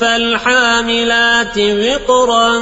فالحاملات وقرا